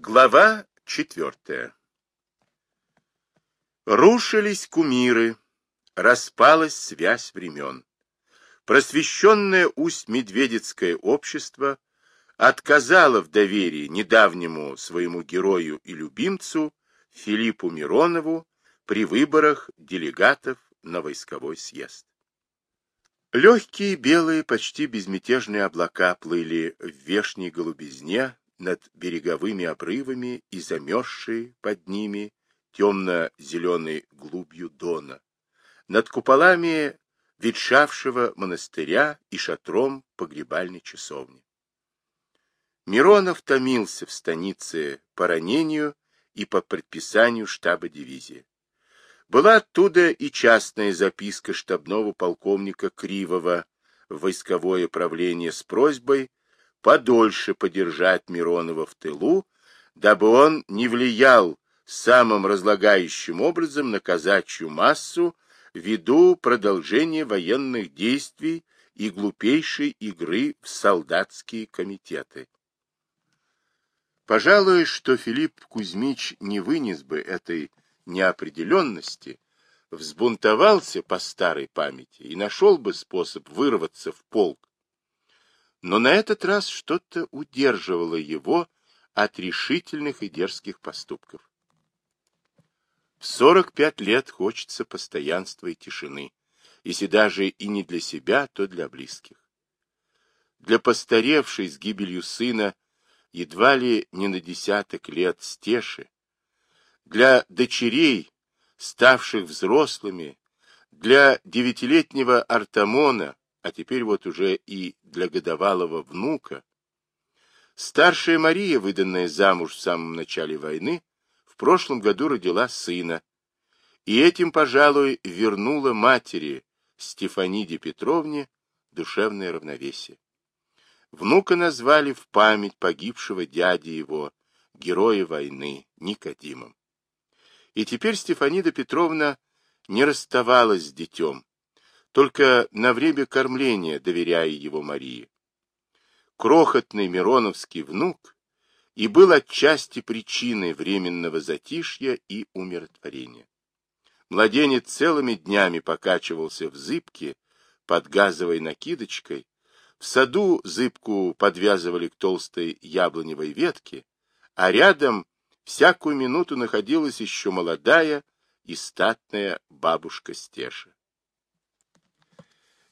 Глава четвертая Рушились кумиры, распалась связь времен. Просвещенное Усть-Медведецкое общество отказало в доверии недавнему своему герою и любимцу Филиппу Миронову при выборах делегатов на войсковой съезд. Легкие белые, почти безмятежные облака плыли в вешней голубизне над береговыми обрывами и замерзшие под ними темно-зеленой глубью Дона, над куполами ветшавшего монастыря и шатром погребальной часовни. Миронов томился в станице по ранению и по предписанию штаба дивизии. Была оттуда и частная записка штабного полковника Кривого в войсковое правление с просьбой подольше подержать Миронова в тылу, дабы он не влиял самым разлагающим образом на казачью массу ввиду продолжения военных действий и глупейшей игры в солдатские комитеты. Пожалуй, что Филипп Кузьмич не вынес бы этой неопределенности, взбунтовался по старой памяти и нашел бы способ вырваться в полк. Но на этот раз что-то удерживало его от решительных и дерзких поступков. В 45 лет хочется постоянства и тишины, если даже и не для себя, то для близких. Для постаревшей с гибелью сына едва ли не на десяток лет стеши, для дочерей, ставших взрослыми, для девятилетнего Артамона, а теперь вот уже и для годовалого внука. Старшая Мария, выданная замуж в самом начале войны, в прошлом году родила сына, и этим, пожалуй, вернула матери Стефаниде Петровне душевное равновесие. Внука назвали в память погибшего дяди его, героя войны, Никодимом. И теперь Стефанида Петровна не расставалась с детем, только на время кормления доверяя его Марии. Крохотный Мироновский внук и был отчасти причиной временного затишья и умиротворения. Младенец целыми днями покачивался в зыбке под газовой накидочкой, в саду зыбку подвязывали к толстой яблоневой ветке, а рядом всякую минуту находилась еще молодая и статная бабушка Стеша.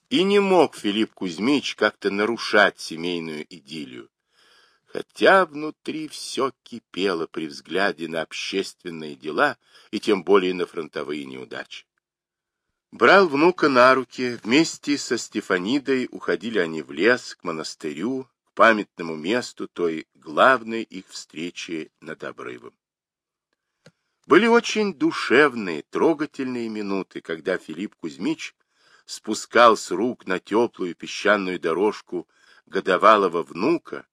И не мог Филипп Кузьмич как-то нарушать семейную идиллию, хотя внутри все кипело при взгляде на общественные дела и тем более на фронтовые неудачи. Брал внука на руки, вместе со Стефанидой уходили они в лес, к монастырю, к памятному месту той главной их встречи над обрывом. Были очень душевные, трогательные минуты, когда Филипп Кузьмич спускал с рук на теплую песчаную дорожку годовалого внука,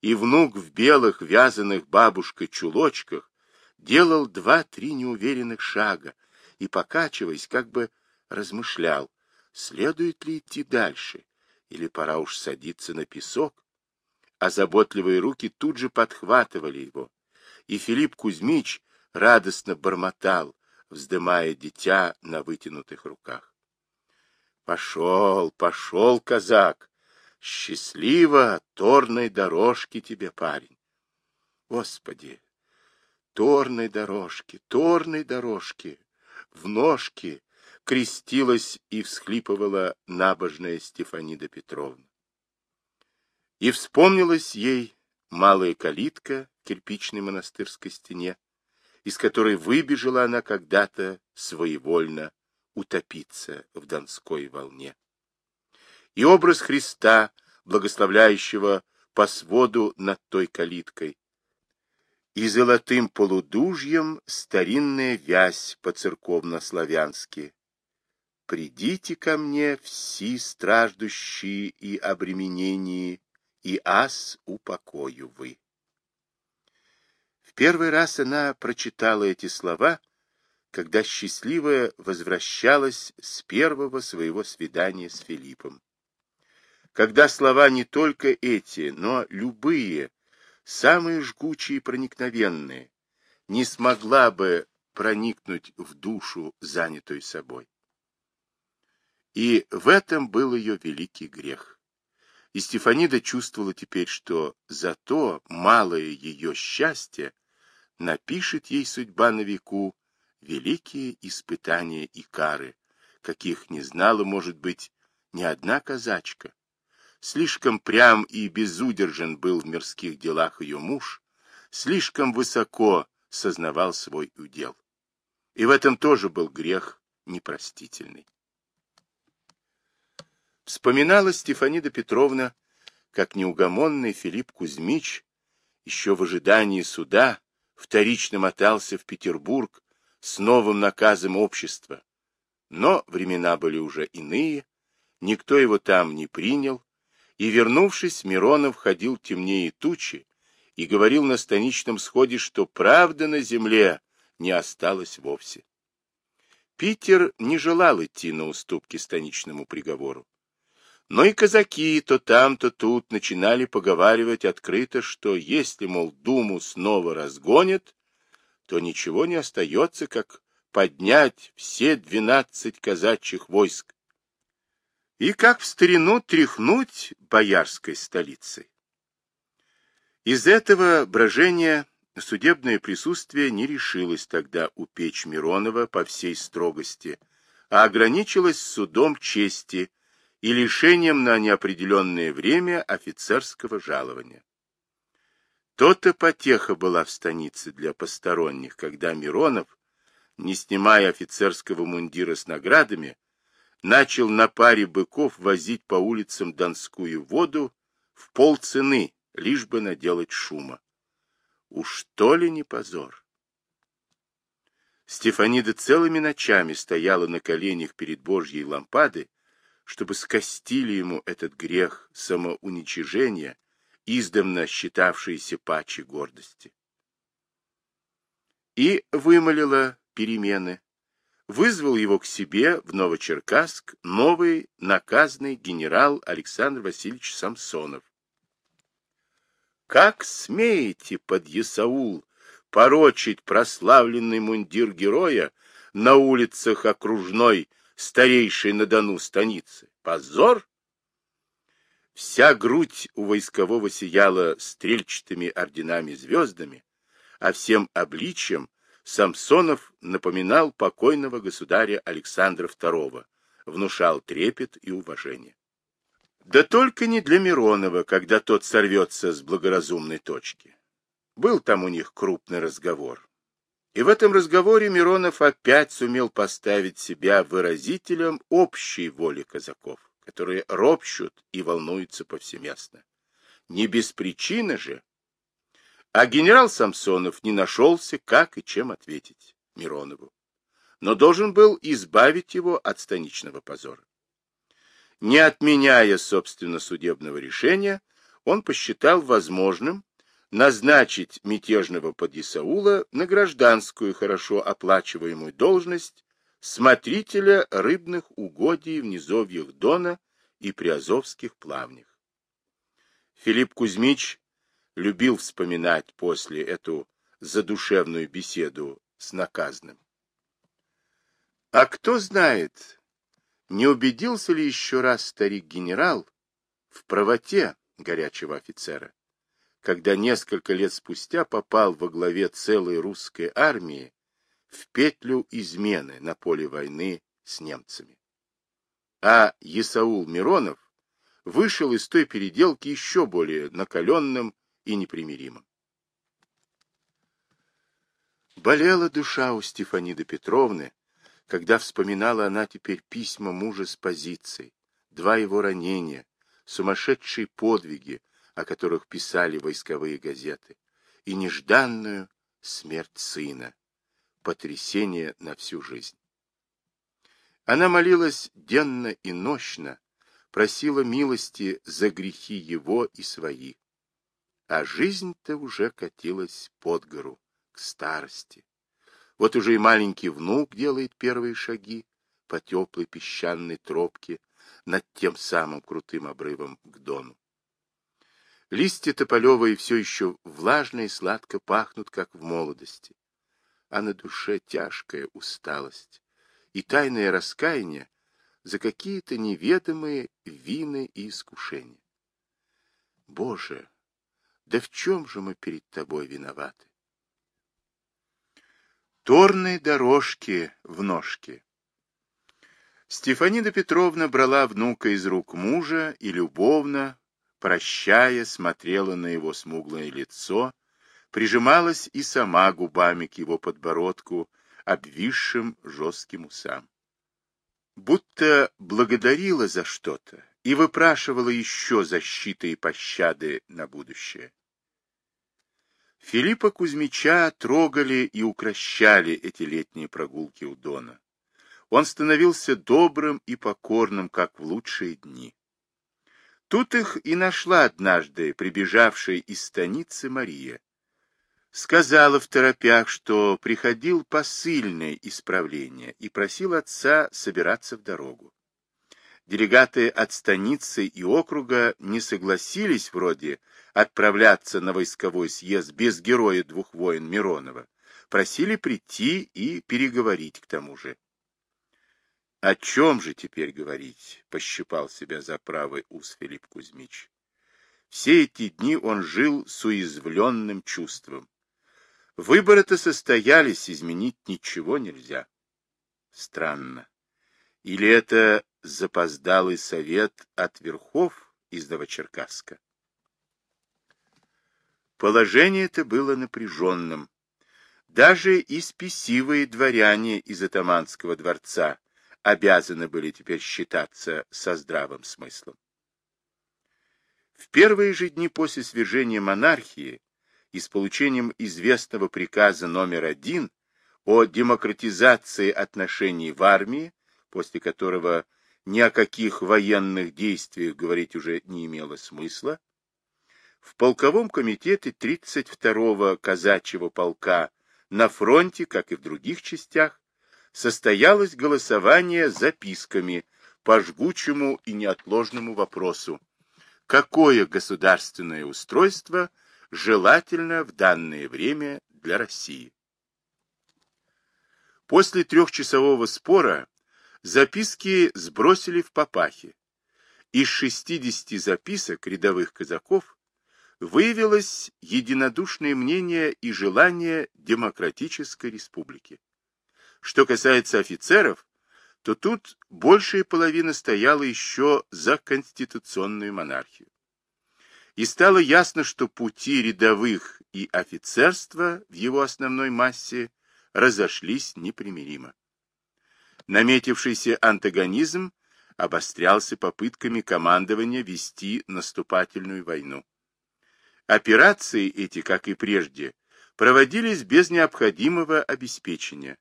и внук в белых вязаных бабушкой чулочках делал два-три неуверенных шага и, покачиваясь, как бы размышлял, следует ли идти дальше, или пора уж садиться на песок. А заботливые руки тут же подхватывали его, и Филипп Кузьмич радостно бормотал, вздымая дитя на вытянутых руках. Пошел, пошел, казак, счастливо, торной дорожки тебе, парень. Господи, торной дорожки, торной дорожки, в ножки, крестилась и всхлипывала набожная Стефанида Петровна. И вспомнилась ей малая калитка в кирпичной монастырской стене, из которой выбежала она когда-то своевольно утопиться в Донской волне. И образ Христа, благословляющего по своду над той калиткой, и золотым полудужьем старинная вязь по-церковно-славянски, Придите ко мне все страждущие и обременении, и ас упокою вы. В первый раз она прочитала эти слова, когда счастливая возвращалась с первого своего свидания с Филиппом. Когда слова не только эти, но любые, самые жгучие и проникновенные, не смогла бы проникнуть в душу, занятую собой. И в этом был ее великий грех. И Стефанида чувствовала теперь, что за то малое ее счастье напишет ей судьба на веку великие испытания и кары, каких не знала, может быть, ни одна казачка. Слишком прям и безудержен был в мирских делах ее муж, слишком высоко сознавал свой удел. И в этом тоже был грех непростительный. Вспоминала Стефанида Петровна, как неугомонный Филипп Кузьмич еще в ожидании суда вторично мотался в Петербург с новым наказом общества. Но времена были уже иные, никто его там не принял, и, вернувшись, Миронов ходил темнее тучи и говорил на станичном сходе, что правда на земле не осталось вовсе. Питер не желал идти на уступки станичному приговору. Но и казаки то там, то тут начинали поговаривать открыто, что если, мол, Думу снова разгонят, то ничего не остается, как поднять все двенадцать казачьих войск и как в старину тряхнуть боярской столицей. Из этого брожения судебное присутствие не решилось тогда упечь Миронова по всей строгости, а ограничилось судом чести, и лишением на неопределенное время офицерского жалования. То-то потеха была в станице для посторонних, когда Миронов, не снимая офицерского мундира с наградами, начал на паре быков возить по улицам Донскую воду в полцены, лишь бы наделать шума. Уж то ли не позор? Стефанида целыми ночами стояла на коленях перед Божьей лампадой, чтобы скостили ему этот грех самоуничижения, издавна считавшийся паче гордости. И вымолила перемены, вызвал его к себе в Новочеркасск новый наказный генерал Александр Васильевич Самсонов. «Как смеете, под Ясаул, порочить прославленный мундир героя на улицах окружной старейшей на Дону станицы. Позор! Вся грудь у войскового сияла стрельчатыми орденами-звездами, а всем обличием Самсонов напоминал покойного государя Александра II, внушал трепет и уважение. Да только не для Миронова, когда тот сорвется с благоразумной точки. Был там у них крупный разговор. И в этом разговоре Миронов опять сумел поставить себя выразителем общей воли казаков, которые ропщут и волнуются повсеместно. Не без причины же. А генерал Самсонов не нашелся, как и чем ответить Миронову, но должен был избавить его от станичного позора. Не отменяя, собственно, судебного решения, он посчитал возможным назначить мятежного подъясаула на гражданскую хорошо оплачиваемую должность смотрителя рыбных угодий в низовьях Дона и Приазовских плавнях. Филипп Кузьмич любил вспоминать после эту задушевную беседу с наказным. А кто знает, не убедился ли еще раз старик-генерал в правоте горячего офицера? когда несколько лет спустя попал во главе целой русской армии в петлю измены на поле войны с немцами. А Исаул Миронов вышел из той переделки еще более накаленным и непримиримым. Болела душа у Стефаниды Петровны, когда вспоминала она теперь письма мужа с позицией, два его ранения, сумасшедшие подвиги, о которых писали войсковые газеты, и нежданную смерть сына, потрясение на всю жизнь. Она молилась денно и нощно, просила милости за грехи его и свои. А жизнь-то уже катилась под гору, к старости. Вот уже и маленький внук делает первые шаги по теплой песчаной тропке над тем самым крутым обрывом к дону. Листья тополевые все еще влажно и сладко пахнут, как в молодости. А на душе тяжкая усталость и тайное раскаяние за какие-то неведомые вины и искушения. Боже, да в чем же мы перед тобой виноваты? Торные дорожки в ножке. Стефанида Петровна брала внука из рук мужа и любовно, прощая, смотрела на его смуглое лицо, прижималась и сама губами к его подбородку, обвисшим жестким усам. Будто благодарила за что-то и выпрашивала еще защиты и пощады на будущее. Филиппа Кузьмича трогали и укращали эти летние прогулки у Дона. Он становился добрым и покорным, как в лучшие дни. Тут их и нашла однажды прибежавшая из станицы Мария. Сказала в торопях, что приходил посыльный исправление и просил отца собираться в дорогу. Делегаты от станицы и округа не согласились вроде отправляться на войсковой съезд без героя двух войн Миронова, просили прийти и переговорить к тому же. О чем же теперь говорить? Пощипал себя за правый ус Филипп Кузьмич. Все эти дни он жил с уязвленным чувством. Выборы-то состоялись, изменить ничего нельзя. Странно. Или это запоздалый совет от верхов из Новочеркасска. Положение это было напряженным. Даже и спесивые дворяне из атаманского дворца обязаны были теперь считаться со здравым смыслом. В первые же дни после свержения монархии и с получением известного приказа номер один о демократизации отношений в армии, после которого ни о каких военных действиях говорить уже не имело смысла, в полковом комитете 32-го казачьего полка на фронте, как и в других частях, состоялось голосование записками по жгучему и неотложному вопросу, какое государственное устройство желательно в данное время для России. После трехчасового спора Записки сбросили в папахи. Из 60 записок рядовых казаков выявилось единодушное мнение и желание демократической республики. Что касается офицеров, то тут большая половина стояла еще за конституционную монархию. И стало ясно, что пути рядовых и офицерства в его основной массе разошлись непримиримо. Наметившийся антагонизм обострялся попытками командования вести наступательную войну. Операции эти, как и прежде, проводились без необходимого обеспечения,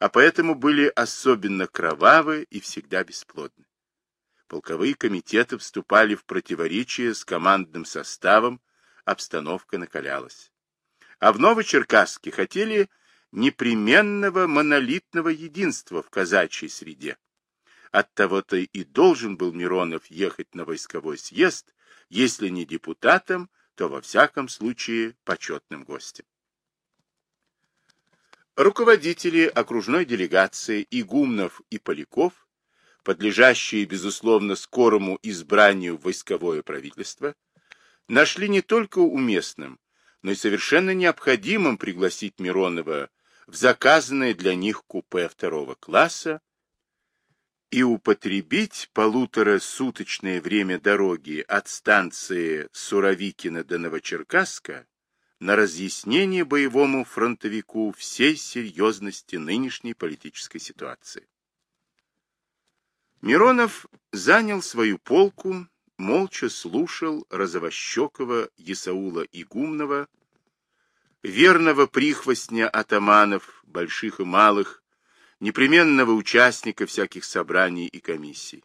а поэтому были особенно кровавы и всегда бесплодны. Полковые комитеты вступали в противоречие с командным составом, обстановка накалялась. А в Новочеркасске хотели непременного монолитного единства в казачьей среде. Оттого-то и должен был Миронов ехать на войсковой съезд, если не депутатом, то во всяком случае почетным гостем. Руководители окружной делегации Игумнов и Поляков, подлежащие, безусловно, скорому избранию войсковое правительство, нашли не только уместным, но и совершенно необходимым пригласить Миронова в заказанное для них купе второго класса и употребить полуторасуточное время дороги от станции Суровикина до Новочеркасска на разъяснение боевому фронтовику всей серьезности нынешней политической ситуации. Миронов занял свою полку, молча слушал розовощекого Исаула Игумнова, верного прихвостня атаманов, больших и малых, непременного участника всяких собраний и комиссий.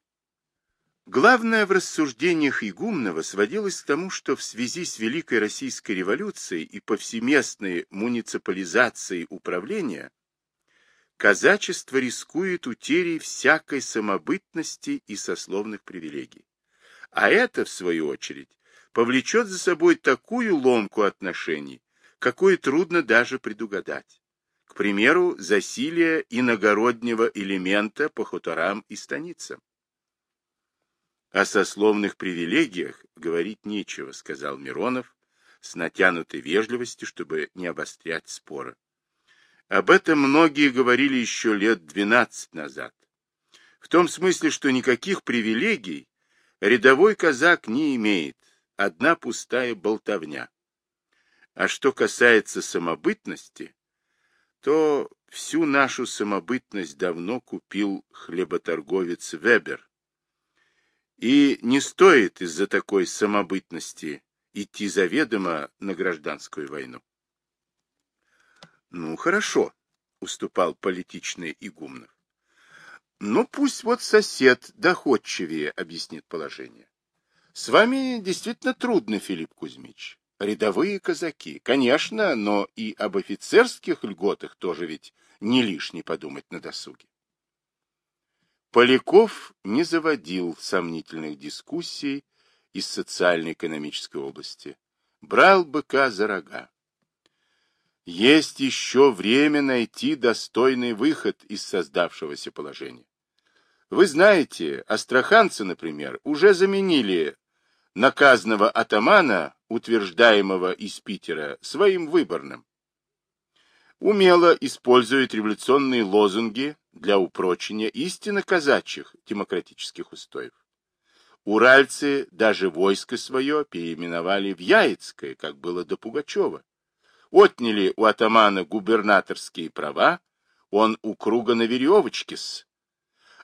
Главное в рассуждениях Игумнова сводилось к тому, что в связи с Великой Российской революцией и повсеместной муниципализацией управления казачество рискует утерей всякой самобытности и сословных привилегий. А это, в свою очередь, повлечет за собой такую ломку отношений, какую трудно даже предугадать. К примеру, засилие иногороднего элемента по хуторам и станицам. О сословных привилегиях говорить нечего, сказал Миронов с натянутой вежливостью, чтобы не обострять спора. Об этом многие говорили еще лет двенадцать назад. В том смысле, что никаких привилегий рядовой казак не имеет, одна пустая болтовня. А что касается самобытности, то всю нашу самобытность давно купил хлеботорговец Вебер. И не стоит из-за такой самобытности идти заведомо на гражданскую войну. Ну, хорошо, уступал политичный Игумнов. Ну, пусть вот сосед доходчивее объяснит положение. С вами действительно трудно, Филипп Кузьмич. Рядовые казаки, конечно, но и об офицерских льготах тоже ведь не лишне подумать на досуге. Поляков не заводил сомнительных дискуссий из социально-экономической области. Брал быка за рога. Есть еще время найти достойный выход из создавшегося положения. Вы знаете, астраханцы, например, уже заменили наказанного атамана, утверждаемого из Питера, своим выборным. Умело использует революционные лозунги для упрочения истинно казачьих демократических устоев. Уральцы даже войско свое переименовали в Яицкое, как было до Пугачева. Отняли у атамана губернаторские права, он у круга на веревочке с.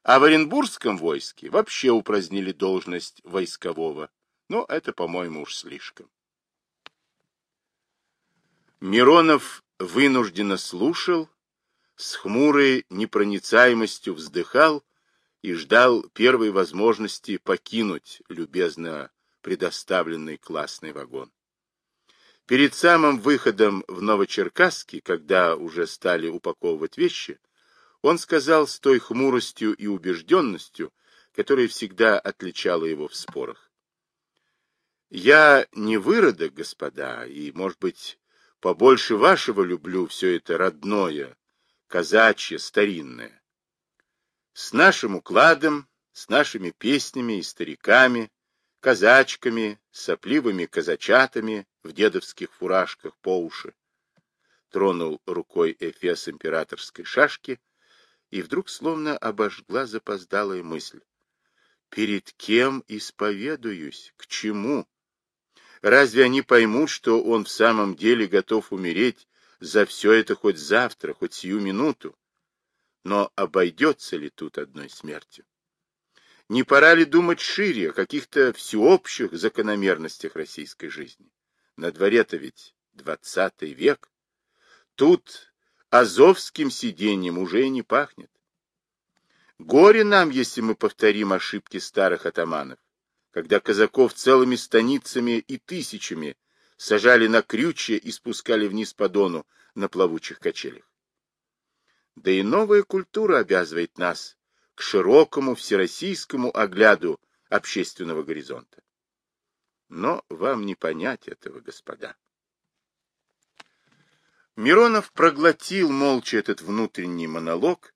А в Оренбургском войске вообще упразднили должность войскового. Но это, по-моему, уж слишком. Миронов вынужденно слушал, с хмурой непроницаемостью вздыхал и ждал первой возможности покинуть любезно предоставленный классный вагон. Перед самым выходом в Новочеркасске, когда уже стали упаковывать вещи, он сказал с той хмуростью и убежденностью, которая всегда отличала его в спорах. «Я не выродок, господа, и, может быть, побольше вашего люблю все это родное, казачье, старинное. С нашим укладом, с нашими песнями и стариками, казачками, сопливыми казачатами в дедовских фуражках по уши. Тронул рукой эфес императорской шашки, и вдруг словно обожгла запоздалая мысль. Перед кем исповедуюсь? К чему? Разве они поймут, что он в самом деле готов умереть за все это хоть завтра, хоть сию минуту? Но обойдется ли тут одной смертью? Не пора ли думать шире о каких-то всеобщих закономерностях российской жизни? На дворе-то ведь двадцатый век. Тут азовским сиденьем уже и не пахнет. Горе нам, если мы повторим ошибки старых атаманов, когда казаков целыми станицами и тысячами сажали на крючья и спускали вниз по дону на плавучих качелях. Да и новая культура обязывает нас к широкому всероссийскому огляду общественного горизонта. Но вам не понять этого, господа. Миронов проглотил молча этот внутренний монолог,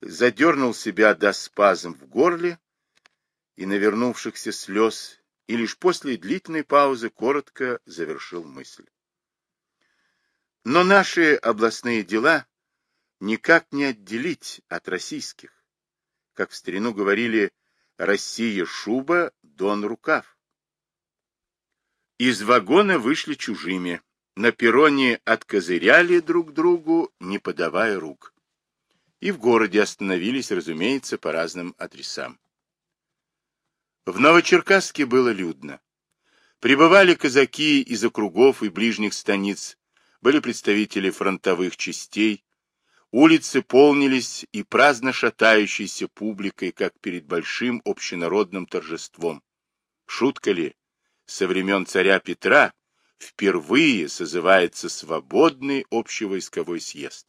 задернул себя до спазм в горле и навернувшихся слез, и лишь после длительной паузы коротко завершил мысль. Но наши областные дела никак не отделить от российских как в старину говорили, Россия шуба, Дон рукав. Из вагона вышли чужими, на перроне откозыряли друг другу, не подавая рук. И в городе остановились, разумеется, по разным адресам. В Новочеркасске было людно. Прибывали казаки из округов и ближних станиц, были представители фронтовых частей, Улицы полнились и праздно шатающейся публикой, как перед большим общенародным торжеством. Шутка ли, со времен царя Петра впервые созывается свободный общевойсковой съезд.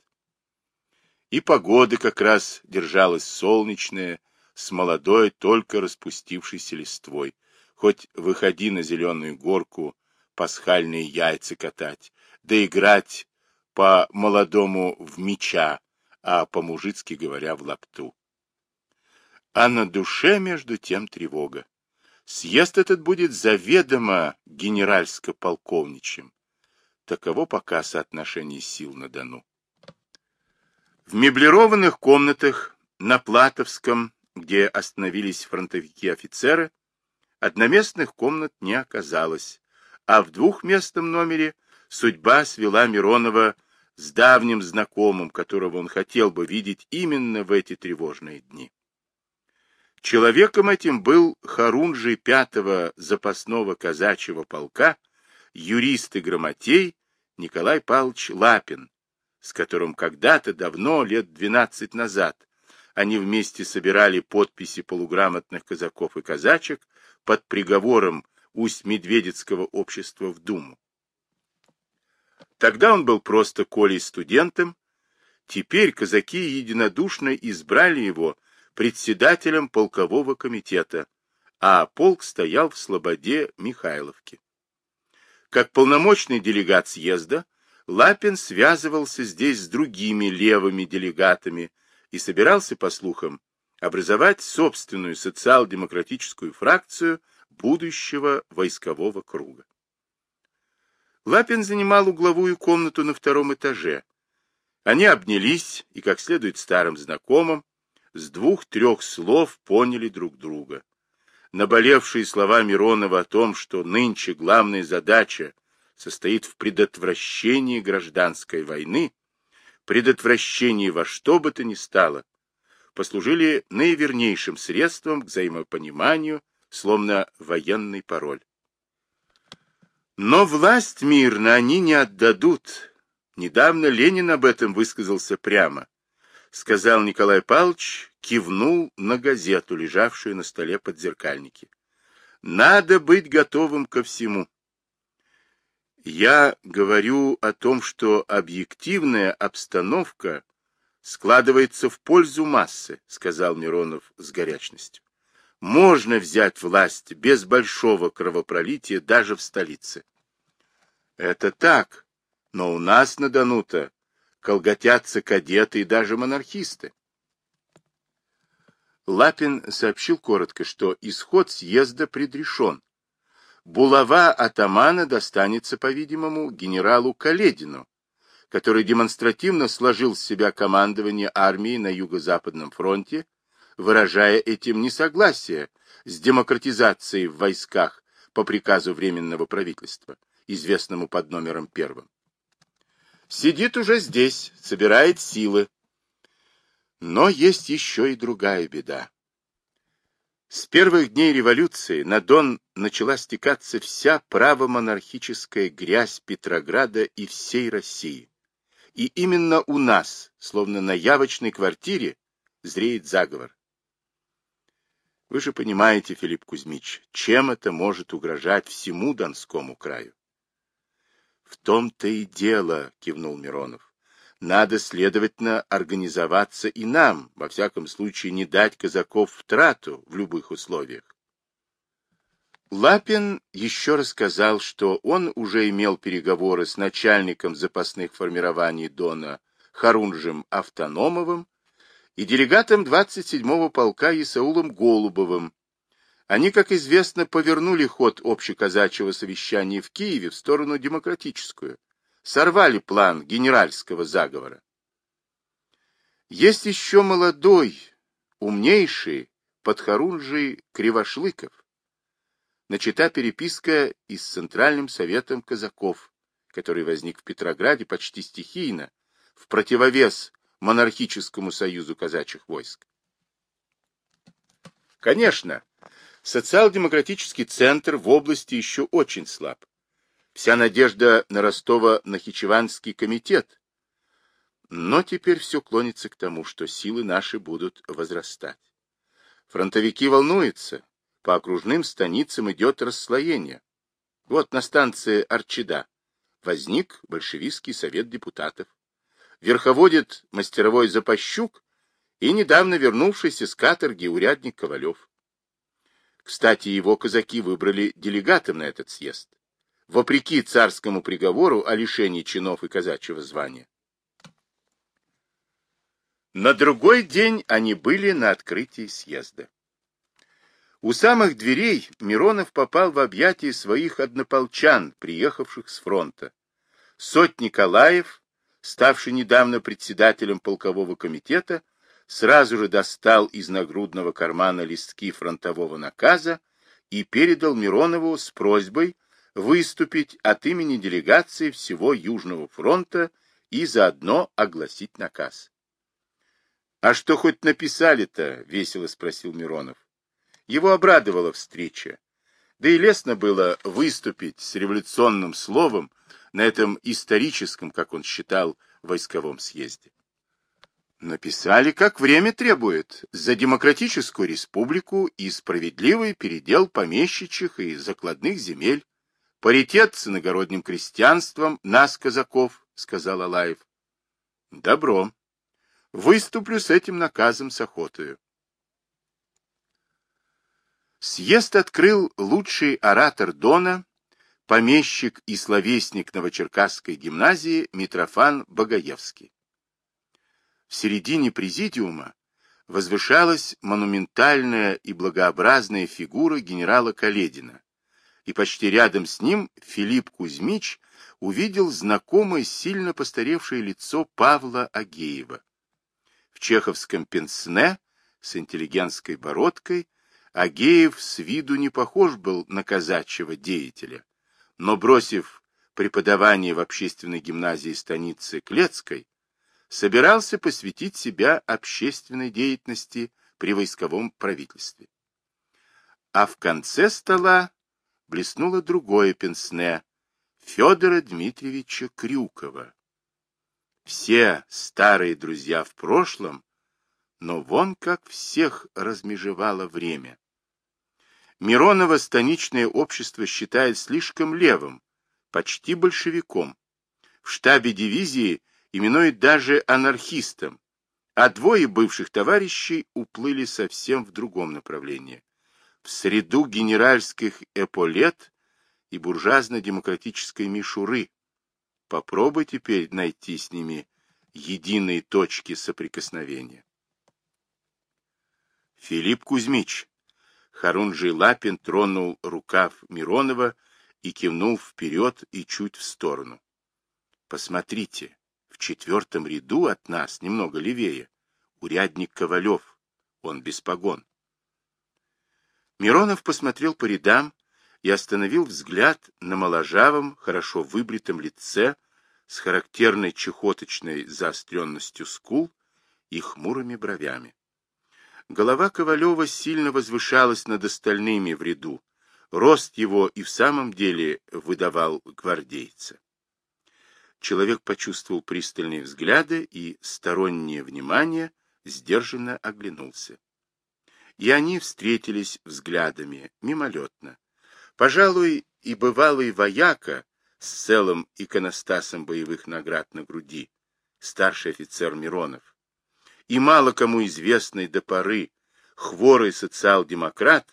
И погода как раз держалась солнечная, с молодой, только распустившейся листвой. хоть выходи на зеленую горку пасхальные яйца катать, да играть по-молодому в меча, а по-мужицки говоря в лапту. А на душе, между тем, тревога. Съезд этот будет заведомо генеральско-полковничьим. Таково пока соотношение сил на Дону. В меблированных комнатах на Платовском, где остановились фронтовики-офицеры, одноместных комнат не оказалось, а в двухместном номере судьба свела Миронова с давним знакомым, которого он хотел бы видеть именно в эти тревожные дни. Человеком этим был Харунжий пятого запасного казачьего полка, юрист и грамотей Николай Павлович Лапин, с которым когда-то давно, лет двенадцать назад, они вместе собирали подписи полуграмотных казаков и казачек под приговором Усть-Медведецкого общества в Думу. Тогда он был просто Колей студентом, теперь казаки единодушно избрали его председателем полкового комитета, а полк стоял в Слободе Михайловке. Как полномочный делегат съезда, Лапин связывался здесь с другими левыми делегатами и собирался, по слухам, образовать собственную социал-демократическую фракцию будущего войскового круга. Лапин занимал угловую комнату на втором этаже. Они обнялись и, как следует старым знакомым, с двух-трех слов поняли друг друга. Наболевшие слова Миронова о том, что нынче главная задача состоит в предотвращении гражданской войны, предотвращении во что бы то ни стало, послужили наивернейшим средством к взаимопониманию, словно военный пароль. Но власть мирно они не отдадут. Недавно Ленин об этом высказался прямо. Сказал Николай Павлович, кивнул на газету, лежавшую на столе под зеркальники. Надо быть готовым ко всему. Я говорю о том, что объективная обстановка складывается в пользу массы, сказал Миронов с горячностью. Можно взять власть без большого кровопролития даже в столице. Это так, но у нас на Дону-то колготятся кадеты и даже монархисты. Лапин сообщил коротко, что исход съезда предрешен, Булава атамана достанется, по-видимому, генералу Каледину, который демонстративно сложил с себя командование армии на Юго-Западном фронте, выражая этим несогласие с демократизацией в войсках по приказу Временного правительства, известному под номером первым. Сидит уже здесь, собирает силы. Но есть еще и другая беда. С первых дней революции на Дон начала стекаться вся правомонархическая грязь Петрограда и всей России. И именно у нас, словно на явочной квартире, зреет заговор. Вы же понимаете, Филипп Кузьмич, чем это может угрожать всему Донскому краю? В том-то и дело, кивнул Миронов. Надо, следовательно, организоваться и нам, во всяком случае, не дать казаков в трату в любых условиях. Лапин еще рассказал, что он уже имел переговоры с начальником запасных формирований Дона Харунжем Автономовым и делегатом 27-го полка Исаулом Голубовым. Они, как известно, повернули ход общеказачьего совещания в Киеве в сторону демократическую сорвали план генеральского заговора. Есть еще молодой, умнейший, подхорунжий Кривошлыков. Начата переписка и с Центральным советом казаков, который возник в Петрограде почти стихийно, в противовес монархическому союзу казачьих войск. Конечно, социал-демократический центр в области еще очень слаб. Вся надежда на Ростово-Нахичеванский комитет. Но теперь все клонится к тому, что силы наши будут возрастать. Фронтовики волнуются. По окружным станицам идет расслоение. Вот на станции Арчида возник большевистский совет депутатов. Верховодит мастеровой Запащук и недавно вернувшийся с каторги урядник Ковалев. Кстати, его казаки выбрали делегатом на этот съезд, вопреки царскому приговору о лишении чинов и казачьего звания. На другой день они были на открытии съезда. У самых дверей Миронов попал в объятия своих однополчан, приехавших с фронта. Сот Николаев, ставший недавно председателем полкового комитета, сразу же достал из нагрудного кармана листки фронтового наказа и передал Миронову с просьбой выступить от имени делегации всего Южного фронта и заодно огласить наказ. — А что хоть написали-то? — весело спросил Миронов. Его обрадовала встреча. Да и лестно было выступить с революционным словом на этом историческом, как он считал, войсковом съезде. Написали, как время требует, за демократическую республику и справедливый передел помещичьих и закладных земель, паритет с иногородним крестьянством, нас, казаков, — сказал Алаев. Добро. Выступлю с этим наказом с охотою. Съезд открыл лучший оратор Дона, помещик и словесник Новочеркасской гимназии Митрофан Богоевский. В середине президиума возвышалась монументальная и благообразная фигура генерала Каледина, и почти рядом с ним Филипп Кузьмич увидел знакомое сильно постаревшее лицо Павла Агеева. В чеховском пенсне с интеллигентской бородкой Агеев с виду не похож был на казачьего деятеля, но, бросив преподавание в общественной гимназии станицы Клецкой, собирался посвятить себя общественной деятельности при войсковом правительстве. А в конце стола блеснуло другое пенсне Федора Дмитриевича Крюкова. Все старые друзья в прошлом, но вон как всех размежевало время. Миронова станичное общество считает слишком левым, почти большевиком. В штабе дивизии именует даже анархистом, а двое бывших товарищей уплыли совсем в другом направлении. В среду генеральских эполет и буржуазно-демократической мишуры. Попробуй теперь найти с ними единые точки соприкосновения. Филипп Кузьмич Харунжий Лапин тронул рукав Миронова и кивнул вперед и чуть в сторону. Посмотрите, в четвертом ряду от нас, немного левее, урядник Ковалев, он без погон. Миронов посмотрел по рядам и остановил взгляд на моложавом, хорошо выбритом лице с характерной чехоточной заостренностью скул и хмурыми бровями. Голова Ковалева сильно возвышалась над остальными в ряду. Рост его и в самом деле выдавал гвардейца. Человек почувствовал пристальные взгляды и стороннее внимание, сдержанно оглянулся. И они встретились взглядами, мимолетно. Пожалуй, и бывалый вояка с целым иконостасом боевых наград на груди, старший офицер Миронов, и мало кому известный до поры хворый социал-демократ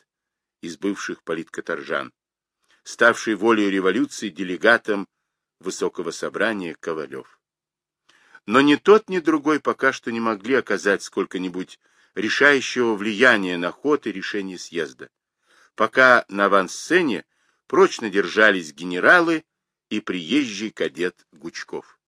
из бывших политкоторжан, ставший волею революции делегатом Высокого собрания Ковалев. Но ни тот, ни другой пока что не могли оказать сколько-нибудь решающего влияния на ход и решение съезда, пока на авансцене прочно держались генералы и приезжий кадет Гучков.